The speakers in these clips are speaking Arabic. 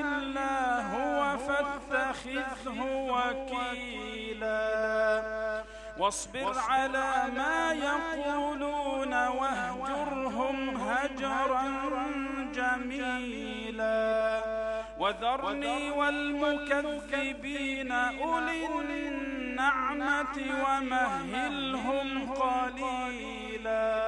إلا هو فاتخذه وكيلا. واصبر على ما يقولون واهجرهم هجرا جميلا. وذرني والمكذبين أولي النعمة ومهلهم قليلا.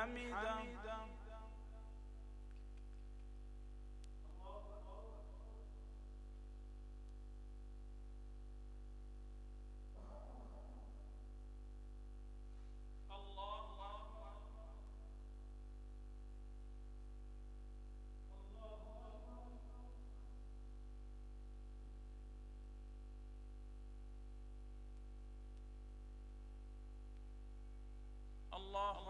حمده الله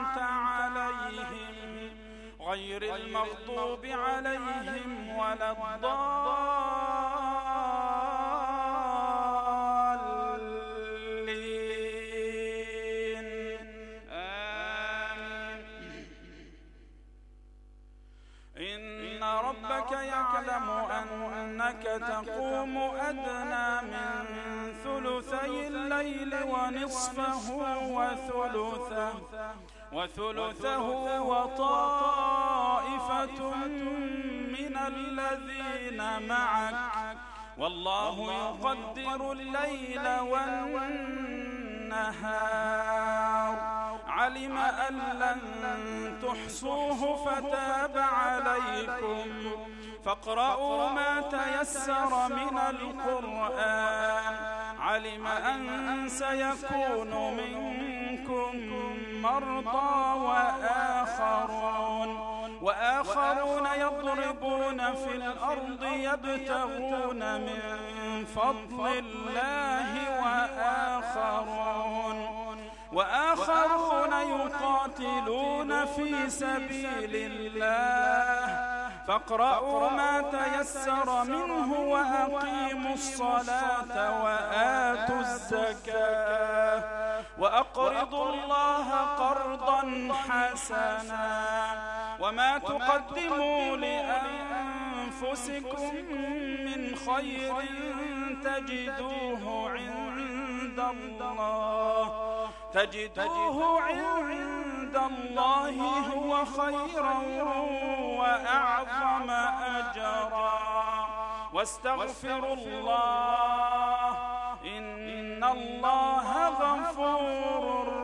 غير المغضوب عليهم ولا الضالين. آمين. إن ربك يعلم أنك تقوم أدنى من ثلثي الليل ونصفه وثلثه. وثلثه وطائفة من الذين معك. والله يقدر الليل والنهار. علم أن لن تحصوه فتاب عليكم. فاقرؤوا ما تيسر من القرآن. علم أن سيكون منكم مرضى وآخرون. وآخرون. يضربون في الأرض يبتغون من فضل الله وآخرون وآخرون يقاتلون في سبيل الله فاقرأوا ما تيسر منه وأقيموا الصلاة وآتوا الزكاة وأقرضوا الله قرضا حسنا وما تقدموا لأنفسكم من خير تجدوه عند الله تجدوه عند الله هو خيرا وأعظم أجرا واستغفروا الله إن الله غفور